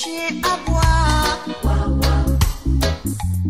she up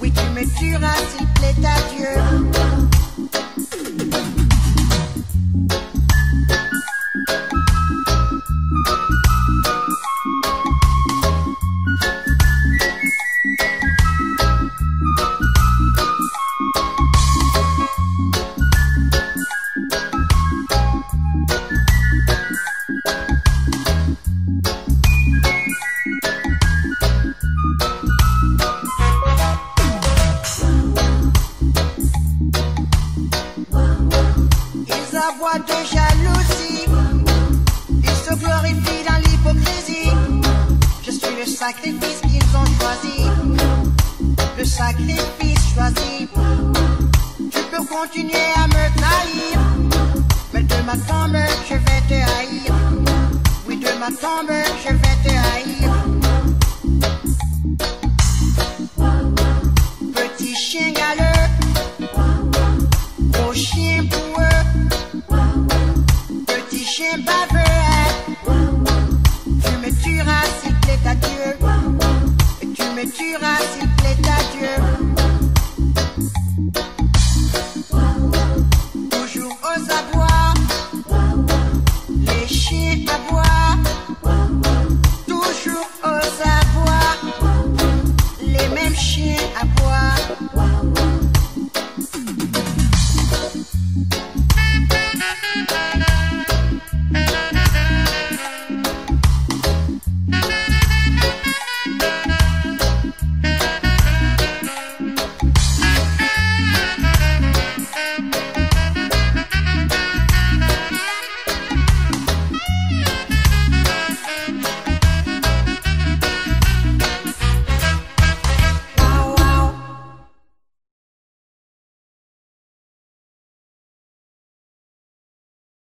Oui, tu me tueras s'il plaît à Dieu. De jalousie, ils se glorifient dans l'hypocrisie. Je suis le sacrifice qu'ils ont choisi, le sacrifice choisi. Tu peux continuer à me trahir, mais de ma tombe je vais te haïr. Oui, de ma tombe je vais te haïr. chien. Tu me tueras s'il plaît à Dieu. Tu me tueras s'il plaît à Dieu. Toujours aux abois, les chiens aboient. Toujours aux abois, les mêmes chiens aboient. Thank.